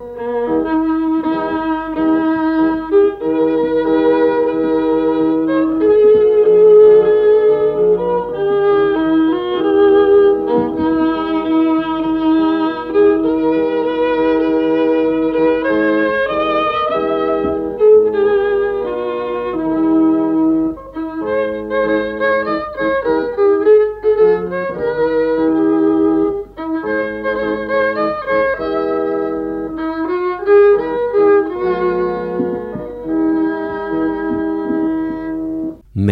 Mm-hmm.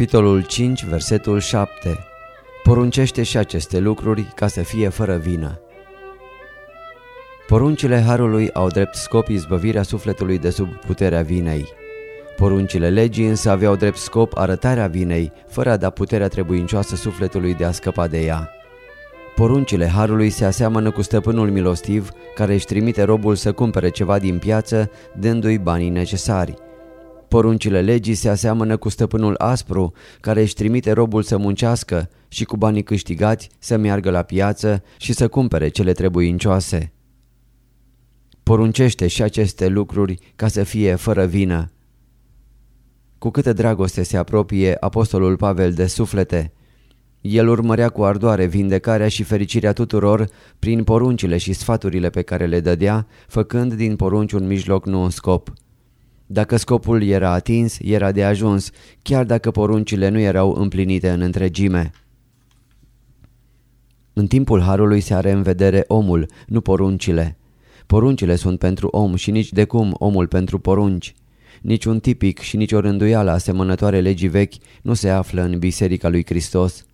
Capitolul 5, versetul 7 Poruncește și aceste lucruri ca să fie fără vină. Poruncile Harului au drept scop izbăvirea sufletului de sub puterea vinei. Poruncile legii însă aveau drept scop arătarea vinei, fără a da puterea trebuincioasă sufletului de a scăpa de ea. Poruncile Harului se aseamănă cu stăpânul milostiv care își trimite robul să cumpere ceva din piață, dându-i banii necesari – Poruncile legii se aseamănă cu stăpânul aspru, care își trimite robul să muncească și cu banii câștigați să meargă la piață și să cumpere cele trebuincioase. Poruncește și aceste lucruri ca să fie fără vină. Cu câtă dragoste se apropie apostolul Pavel de suflete, el urmărea cu ardoare vindecarea și fericirea tuturor prin poruncile și sfaturile pe care le dădea, făcând din porunci un mijloc, nu un scop. Dacă scopul era atins, era de ajuns, chiar dacă poruncile nu erau împlinite în întregime. În timpul Harului se are în vedere omul, nu poruncile. Poruncile sunt pentru om și nici de cum omul pentru porunci. Nici un tipic și nici o rânduială asemănătoare legii vechi nu se află în Biserica lui Hristos.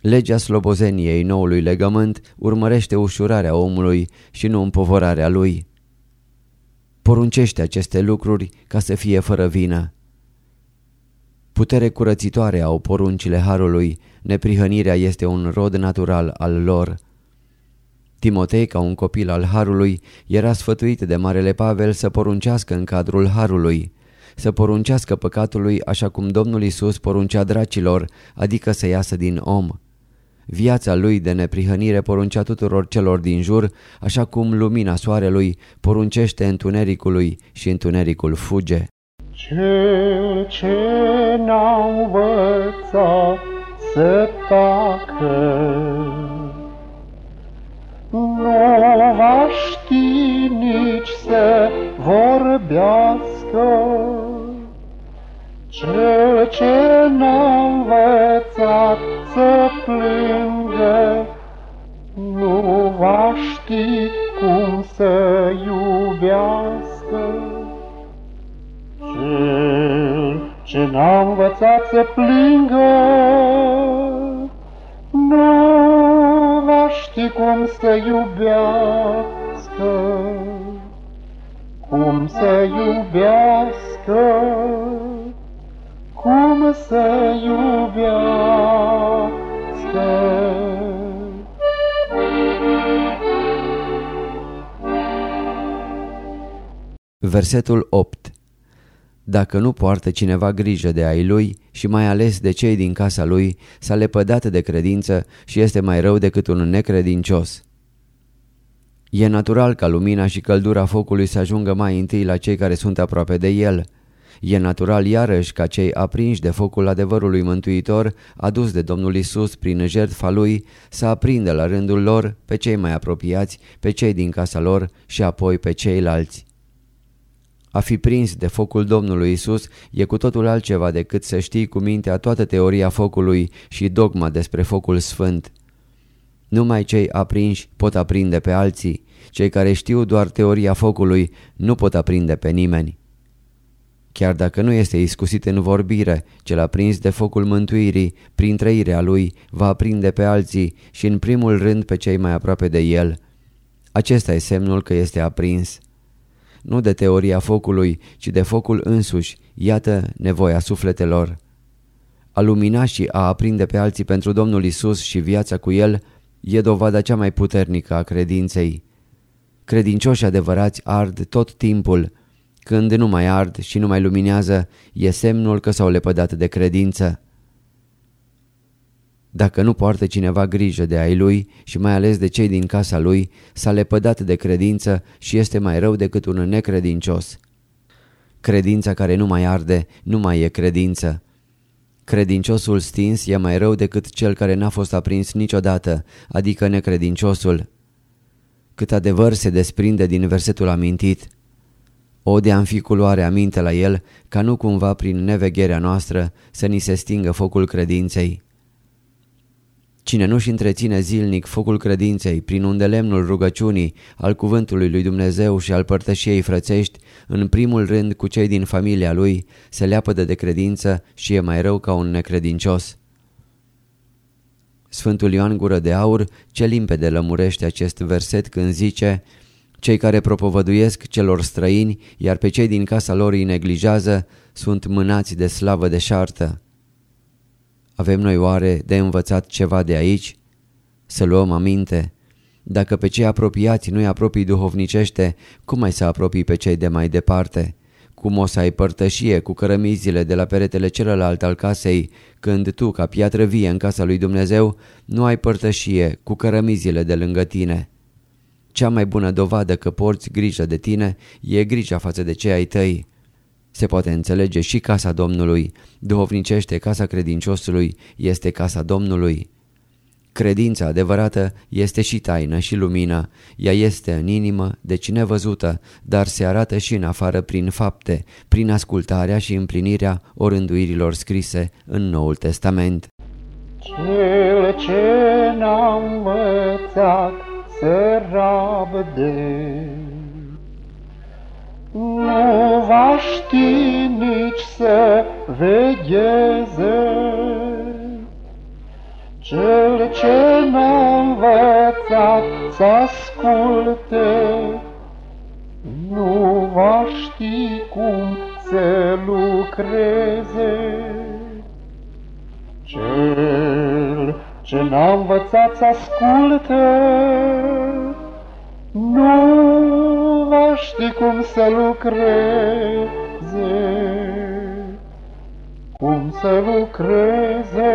Legea slobozeniei noului legământ urmărește ușurarea omului și nu împovorarea lui. Poruncește aceste lucruri ca să fie fără vină. Putere curățitoare au poruncile Harului, neprihănirea este un rod natural al lor. Timotei, ca un copil al Harului, era sfătuit de Marele Pavel să poruncească în cadrul Harului, să poruncească păcatului așa cum Domnul Isus poruncea dracilor, adică să iasă din om. Viața lui de neprihănire poruncea tuturor celor din jur, așa cum lumina soarelui poruncește întunericului și întunericul fuge. Cel ce n-a învățat să tacă, nu va ști nici să vorbească. Cel ce n-a învățat să plângă, nu va ști cum să iubească. Cel ce n-a învățat să plângă, nu va ști cum să iubească, cum să iubească cum să iubească. Versetul 8 Dacă nu poartă cineva grijă de ai lui și mai ales de cei din casa lui, s-a lepădat de credință și este mai rău decât un necredincios. E natural ca lumina și căldura focului să ajungă mai întâi la cei care sunt aproape de el – E natural iarăși ca cei aprinși de focul adevărului mântuitor adus de Domnul Isus prin jertfa lui să aprindă la rândul lor pe cei mai apropiați, pe cei din casa lor și apoi pe ceilalți. A fi prins de focul Domnului Isus e cu totul altceva decât să știi cu mintea toată teoria focului și dogma despre focul sfânt. Numai cei aprinși pot aprinde pe alții, cei care știu doar teoria focului nu pot aprinde pe nimeni. Chiar dacă nu este iscusit în vorbire, cel aprins de focul mântuirii, prin trăirea lui, va aprinde pe alții și în primul rând pe cei mai aproape de el. Acesta e semnul că este aprins. Nu de teoria focului, ci de focul însuși, iată nevoia sufletelor. A lumina și a aprinde pe alții pentru Domnul Isus și viața cu El e dovada cea mai puternică a credinței. Credincioși adevărați ard tot timpul. Când nu mai ard și nu mai luminează, e semnul că s-au lepădat de credință. Dacă nu poartă cineva grijă de ai lui și mai ales de cei din casa lui, s-a lepădat de credință și este mai rău decât un necredincios. Credința care nu mai arde nu mai e credință. Credinciosul stins e mai rău decât cel care n-a fost aprins niciodată, adică necredinciosul. Cât adevăr se desprinde din versetul amintit. O de-am fi culoare aminte la el, ca nu cumva prin nevegherea noastră să ni se stingă focul credinței. Cine nu-și întreține zilnic focul credinței prin undelemnul rugăciunii, al cuvântului lui Dumnezeu și al părtășiei frățești, în primul rând cu cei din familia lui, se leapădă de credință și e mai rău ca un necredincios. Sfântul Ioan Gură de Aur ce limpede lămurește acest verset când zice Cei care propovăduiesc celor străini, iar pe cei din casa lor îi neglijează, sunt mânați de slavă deșartă. Avem noi oare de învățat ceva de aici? Să luăm aminte. Dacă pe cei apropiați nu-i apropii duhovnicește, cum mai să apropii pe cei de mai departe? Cum o să ai părtășie cu cărămizile de la peretele celălalt al casei, când tu, ca piatră vie în casa lui Dumnezeu, nu ai părtășie cu cărămizile de lângă tine? Cea mai bună dovadă că porți grijă de tine e grija față de cei ai tăi. Se poate înțelege și casa Domnului, duhovnicește casa credinciosului, este casa Domnului. Credința adevărată este și taină și lumină, ea este în inimă, deci nevăzută, dar se arată și în afară prin fapte, prin ascultarea și împlinirea orânduirilor scrise în Noul Testament. Cel ce n-a învățat să rabde, nu va ști nici să vegheze. Cel ce n-a învățat să asculte, nu va ști cum să lucreze. Cel ce n-a învățat să asculte, nu va ști cum să lucreze, cum să lucreze,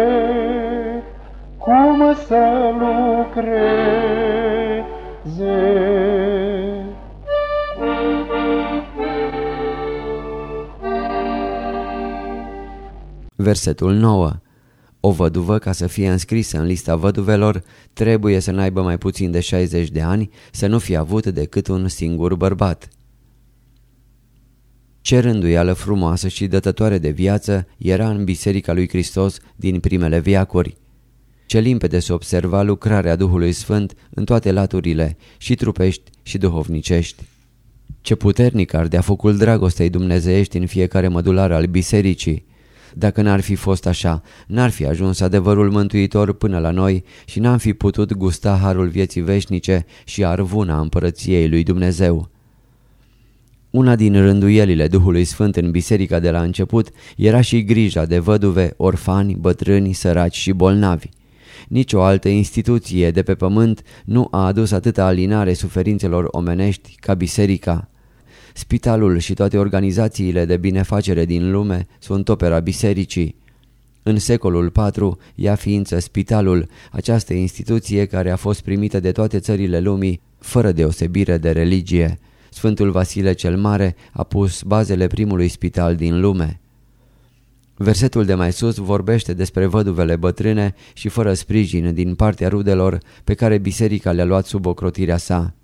cum să lucreze. Versetul 9 o văduvă, ca să fie înscrisă în lista văduvelor, trebuie să n-aibă mai puțin de 60 de ani, să nu fie avut decât un singur bărbat. Ce rânduială frumoasă și dătătoare de viață era în Biserica lui Hristos din primele viacuri. Ce limpede se observa lucrarea Duhului Sfânt în toate laturile, și trupești și duhovnicești. Ce puternic ardea focul dragostei dumnezeiești în fiecare mădular al bisericii. Dacă n-ar fi fost așa, n-ar fi ajuns adevărul mântuitor până la noi și n-am fi putut gusta harul vieții veșnice și arvuna împărăției lui Dumnezeu. Una din rânduielile Duhului Sfânt în biserica de la început era și grija de văduve, orfani, bătrâni, săraci și bolnavi. Nici o altă instituție de pe pământ nu a adus atâta alinare suferințelor omenești ca biserica. Spitalul și toate organizațiile de binefacere din lume sunt opera bisericii. În secolul IV, ea ființă spitalul, această instituție care a fost primită de toate țările lumii, fără deosebire de religie. Sfântul Vasile cel Mare a pus bazele primului spital din lume. Versetul de mai sus vorbește despre văduvele bătrâne și fără sprijin din partea rudelor pe care biserica le-a luat sub ocrotirea sa.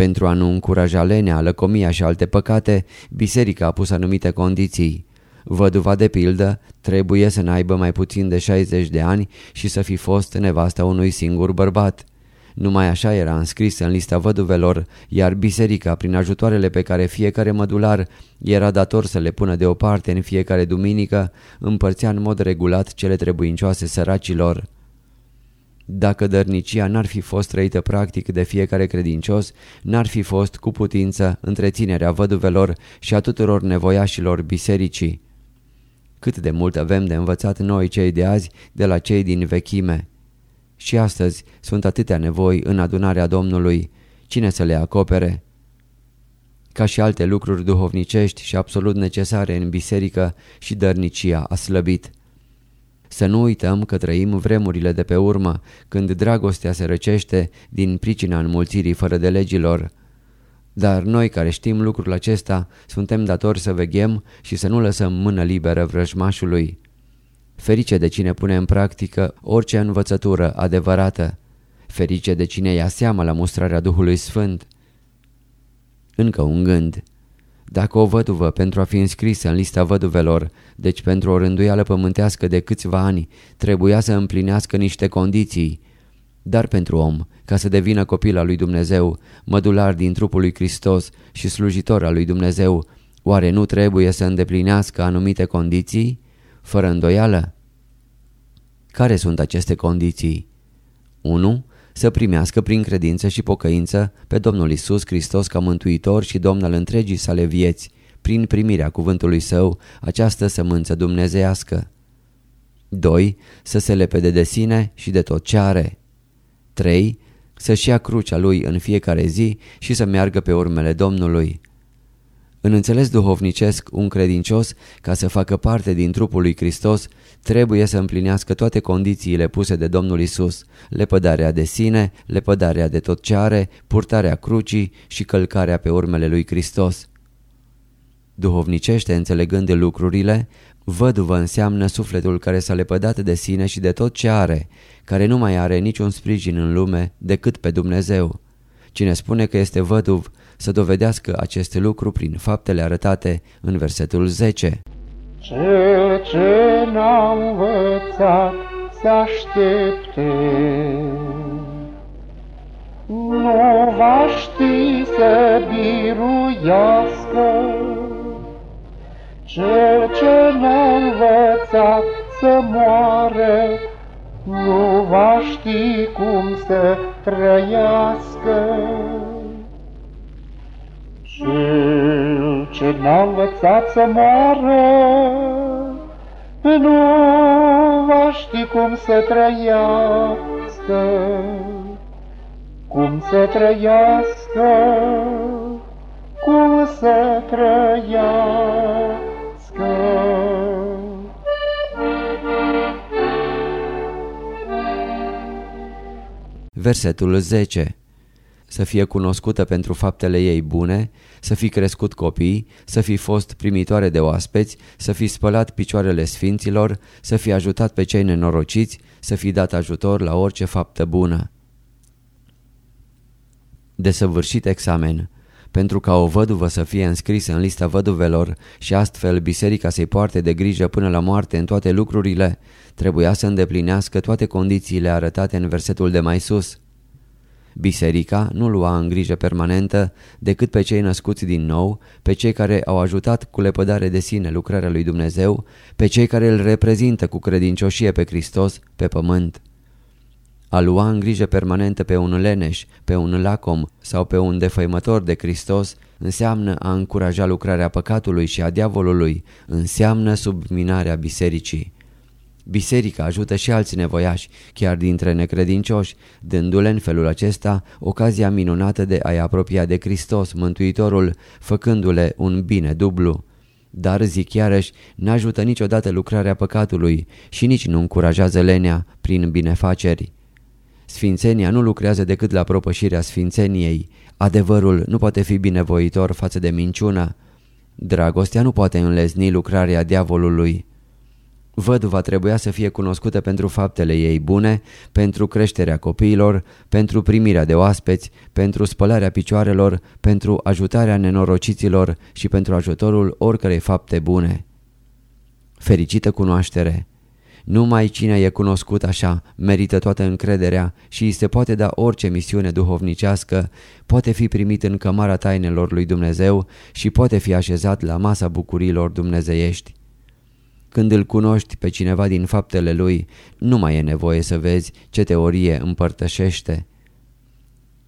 Pentru a nu încuraja lenea, lăcomia și alte păcate, biserica a pus anumite condiții. Văduva de pildă trebuie să n-aibă mai puțin de 60 de ani și să fi fost nevasta unui singur bărbat. Numai așa era înscris în lista văduvelor, iar biserica, prin ajutoarele pe care fiecare mădular era dator să le pună deoparte în fiecare duminică, împărțea în mod regulat cele trebuincioase săracilor. Dacă dărnicia n-ar fi fost trăită practic de fiecare credincios, n-ar fi fost cu putință întreținerea văduvelor și a tuturor nevoiașilor bisericii. Cât de mult avem de învățat noi cei de azi de la cei din vechime. Și astăzi sunt atâtea nevoi în adunarea Domnului, cine să le acopere? Ca și alte lucruri duhovnicești și absolut necesare în biserică și dărnicia a slăbit. Să nu uităm că trăim vremurile de pe urmă, când dragostea se răcește din pricina înmulțirii fără de legilor. Dar noi care știm lucrul acesta, suntem datori să veghem și să nu lăsăm mână liberă vrăjmașului. Ferice de cine pune în practică orice învățătură adevărată. Ferice de cine ia seama la mustrarea Duhului Sfânt. Încă un gând. Dacă o văduvă pentru a fi înscrisă în lista văduvelor, deci pentru o rânduială pământească de câțiva ani, trebuia să împlinească niște condiții, dar pentru om, ca să devină copil al lui Dumnezeu, mădular din trupul lui Hristos și slujitor al lui Dumnezeu, oare nu trebuie să îndeplinească anumite condiții? Fără îndoială? Care sunt aceste condiții? 1 să primească prin credință și pocăință pe Domnul Isus Hristos ca mântuitor și Domn al întregii sale vieți, prin primirea cuvântului său, această sămânță dumnezeiască. 2. Să se lepede de sine și de tot ce are. 3. Să-și ia crucea lui în fiecare zi și să meargă pe urmele Domnului. În înțeles duhovnicesc, un credincios, ca să facă parte din trupul lui Hristos, trebuie să împlinească toate condițiile puse de Domnul Isus, lepădarea de sine, lepădarea de tot ce are, purtarea crucii și călcarea pe urmele lui Hristos. Duhovnicește înțelegând lucrurile, văduvă înseamnă sufletul care s-a lepădat de sine și de tot ce are, care nu mai are niciun sprijin în lume decât pe Dumnezeu. Cine spune că este văduv să dovedească acest lucru prin faptele arătate în versetul 10. Cel ce n-a învățat să aștepte, nu va ști să biruiască. Cel ce n-a învățat să moară, nu va ști cum să trăiască. Cel ce n-a învățat să moară, nu va ști cum să trăiască, cum să trăiască, cum să trăiască. Versetul 10 să fie cunoscută pentru faptele ei bune, să fi crescut copii, să fi fost primitoare de oaspeți, să fi spălat picioarele sfinților, să fi ajutat pe cei nenorociți, să fi dat ajutor la orice faptă bună. Desăvârșit examen pentru ca o văduvă să fie înscrisă în lista văduvelor și astfel biserica să-i poarte de grijă până la moarte în toate lucrurile, trebuia să îndeplinească toate condițiile arătate în versetul de mai sus. Biserica nu lua în grijă permanentă decât pe cei născuți din nou, pe cei care au ajutat cu lepădare de sine lucrarea lui Dumnezeu, pe cei care îl reprezintă cu credincioșie pe Hristos pe pământ. A lua în grijă permanentă pe un leneș, pe un lacom sau pe un defăimător de Hristos înseamnă a încuraja lucrarea păcatului și a diavolului, înseamnă subminarea bisericii. Biserica ajută și alți nevoiași, chiar dintre necredincioși, dându-le în felul acesta ocazia minunată de a-i apropia de Hristos, Mântuitorul, făcându-le un bine dublu. Dar, zic iarăși, n-ajută niciodată lucrarea păcatului și nici nu încurajează lenea prin binefaceri. Sfințenia nu lucrează decât la propășirea sfințeniei. Adevărul nu poate fi binevoitor față de minciună. Dragostea nu poate înlezni lucrarea diavolului. Văduva trebuia să fie cunoscută pentru faptele ei bune, pentru creșterea copiilor, pentru primirea de oaspeți, pentru spălarea picioarelor, pentru ajutarea nenorociților și pentru ajutorul oricărei fapte bune. Fericită cunoaștere! Numai cine e cunoscut așa merită toată încrederea și îi se poate da orice misiune duhovnicească, poate fi primit în cămara tainelor lui Dumnezeu și poate fi așezat la masa bucurilor dumnezeiești. Când îl cunoști pe cineva din faptele lui, nu mai e nevoie să vezi ce teorie împărtășește.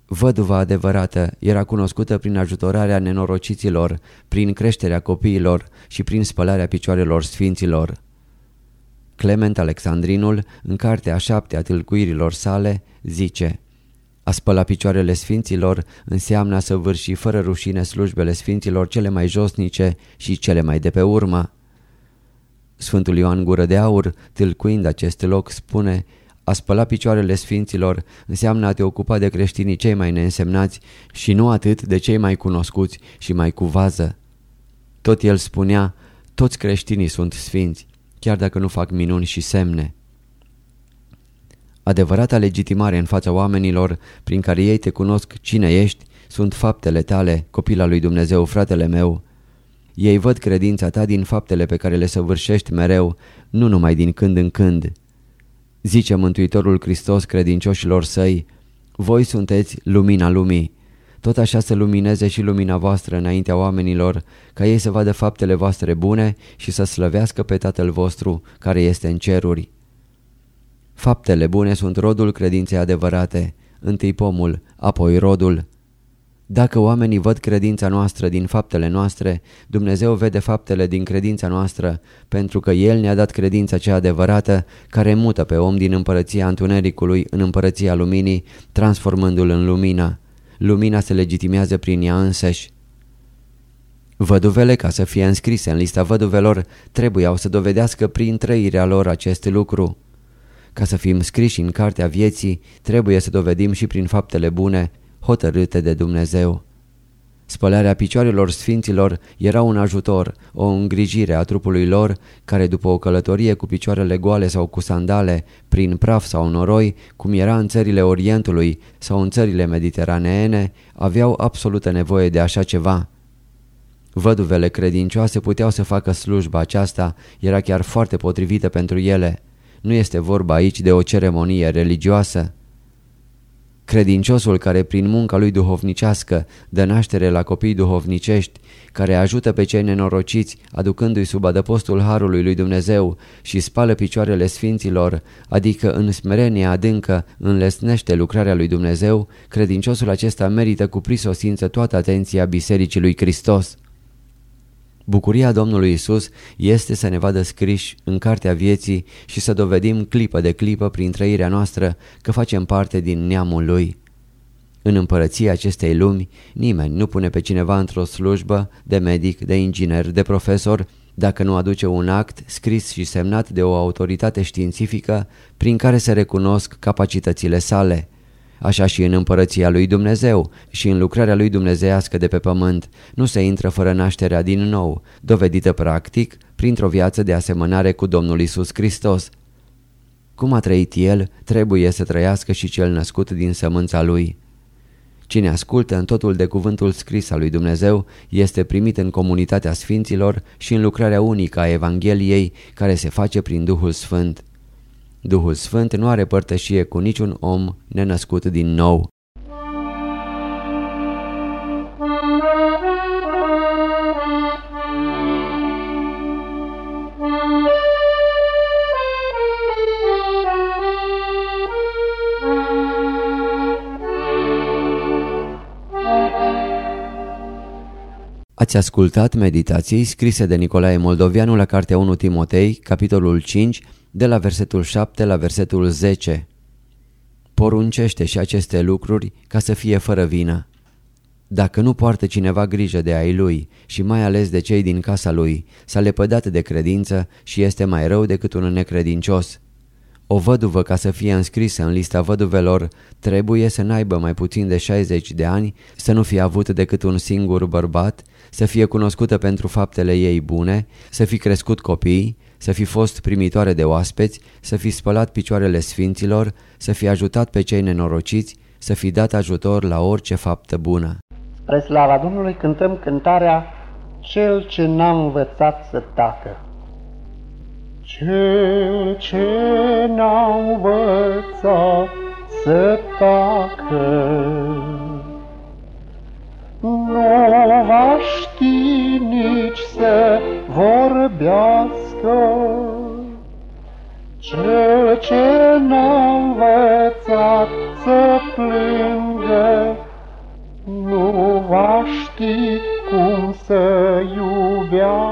Văduva adevărată era cunoscută prin ajutorarea nenorociților, prin creșterea copiilor și prin spălarea picioarelor sfinților. Clement Alexandrinul, în cartea șapte a tâlcuirilor sale, zice A spăla picioarele sfinților înseamnă să vârși fără rușine slujbele sfinților cele mai josnice și cele mai de pe urmă. Sfântul Ioan Gură de Aur, tâlcuind acest loc, spune A spăla picioarele sfinților înseamnă a te ocupa de creștinii cei mai neînsemnați și nu atât de cei mai cunoscuți și mai cu vază. Tot el spunea, toți creștinii sunt sfinți chiar dacă nu fac minuni și semne. Adevărata legitimare în fața oamenilor, prin care ei te cunosc cine ești, sunt faptele tale, copila lui Dumnezeu, fratele meu. Ei văd credința ta din faptele pe care le săvârșești mereu, nu numai din când în când. Zice Mântuitorul Hristos credincioșilor săi, voi sunteți lumina lumii. Tot așa să lumineze și lumina voastră înaintea oamenilor, ca ei să vadă faptele voastre bune și să slăvească pe Tatăl vostru care este în ceruri. Faptele bune sunt rodul credinței adevărate, întâi pomul, apoi rodul. Dacă oamenii văd credința noastră din faptele noastre, Dumnezeu vede faptele din credința noastră, pentru că El ne-a dat credința cea adevărată, care mută pe om din împărăția întunericului în împărăția luminii, transformându-l în lumină lumina se legitimează prin ea însăși. Văduvele, ca să fie înscrise în lista văduvelor, trebuiau să dovedească prin trăirea lor acest lucru. Ca să fim scriși în cartea vieții, trebuie să dovedim și prin faptele bune, hotărâte de Dumnezeu. Spălarea picioarelor sfinților era un ajutor, o îngrijire a trupului lor, care după o călătorie cu picioarele goale sau cu sandale, prin praf sau noroi, cum era în țările Orientului sau în țările mediteraneene, aveau absolută nevoie de așa ceva. Văduvele credincioase puteau să facă slujba aceasta, era chiar foarte potrivită pentru ele. Nu este vorba aici de o ceremonie religioasă. Credinciosul care prin munca lui duhovnicească dă naștere la copii duhovnicești, care ajută pe cei nenorociți aducându-i sub adăpostul Harului lui Dumnezeu și spală picioarele sfinților, adică în smerenie adâncă înlesnește lucrarea lui Dumnezeu, credinciosul acesta merită cu prisosință toată atenția Bisericii lui Hristos. Bucuria Domnului Isus este să ne vadă scriși în cartea vieții și să dovedim clipă de clipă prin trăirea noastră că facem parte din neamul Lui. În împărăția acestei lumi, nimeni nu pune pe cineva într-o slujbă de medic, de inginer, de profesor, dacă nu aduce un act scris și semnat de o autoritate științifică prin care se recunosc capacitățile sale. Așa și în împărăția lui Dumnezeu și în lucrarea lui dumnezeiască de pe pământ nu se intră fără nașterea din nou, dovedită practic printr-o viață de asemănare cu Domnul Isus Hristos. Cum a trăit el, trebuie să trăiască și cel născut din sămânța lui. Cine ascultă în totul de cuvântul scris al lui Dumnezeu este primit în comunitatea sfinților și în lucrarea unică a Evangheliei care se face prin Duhul Sfânt. Duhul Sfânt nu are părtășie cu niciun om nenăscut din nou. Ați ascultat meditații scrise de Nicolae Moldovianu la Cartea 1 Timotei, capitolul 5, de la versetul 7 la versetul 10. Poruncește și aceste lucruri ca să fie fără vină. Dacă nu poartă cineva grijă de ai lui și mai ales de cei din casa lui, s-a lepădat de credință și este mai rău decât un necredincios. O văduvă ca să fie înscrisă în lista văduvelor trebuie să n-aibă mai puțin de 60 de ani, să nu fie avut decât un singur bărbat, să fie cunoscută pentru faptele ei bune, să fi crescut copii, să fi fost primitoare de oaspeți, să fi spălat picioarele sfinților, să fi ajutat pe cei nenorociți, să fi dat ajutor la orice faptă bună. Spre slava Domnului cântăm cântarea Cel ce n-a învățat să tacă. Cel ce n-a învățat să tacă, nu va ști nici să vorbească. Cel ce n-a învățat să plângă, nu va ști cum să iubească.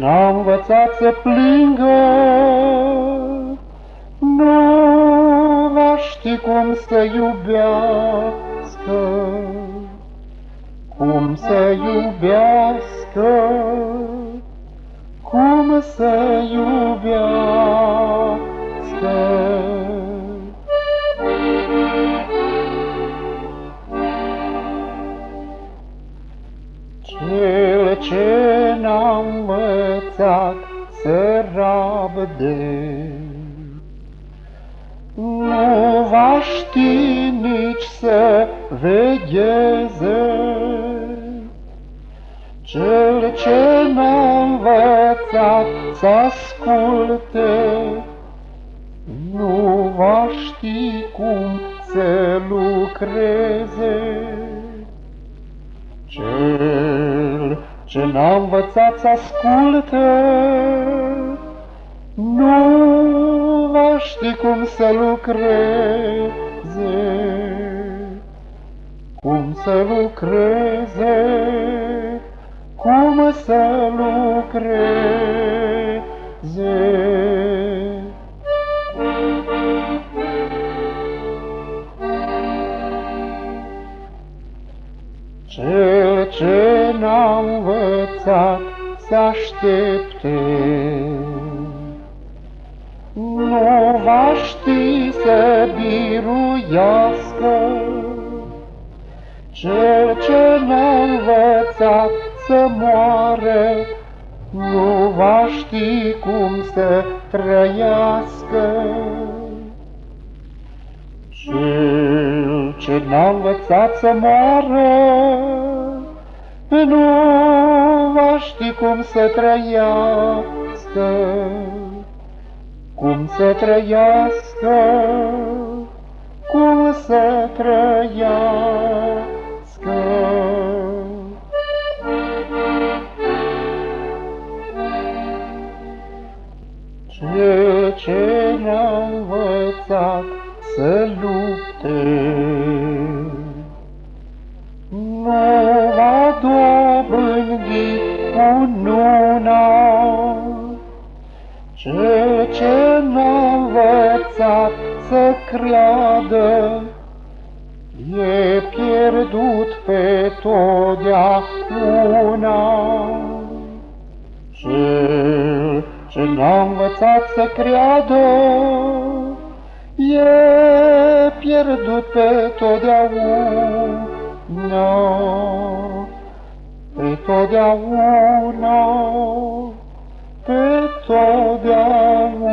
Ce n-a învățat să plângă, nu va ști cum să iubească, cum să iubească, cum să iubească. Rabde, nu va ști nici să vegheze. Cel ce n-a învățat să asculte, nu va ști cum să lucreze. Cel ce n-a învățat să asculte, nu va ști cum să lucreze, cum să lucreze, cum să lucreze. Cel ce n-a învățat să aștepte, nu va ști să biruiască. Cel ce n-a învățat să moare, nu va ști cum să trăiască. Cel ce n-a învățat să moară, nu va ști cum să trăiască, cum să trăiască, cum să trăiască. Cel ce n-a învățat să lupte, nu va dobândi cununa. Cel ce să creadă, e pierdut pe totdeauna. Cel ce n-a învățat să creadă, e pierdut pe totdeauna, pe totdeauna, pe totdeauna.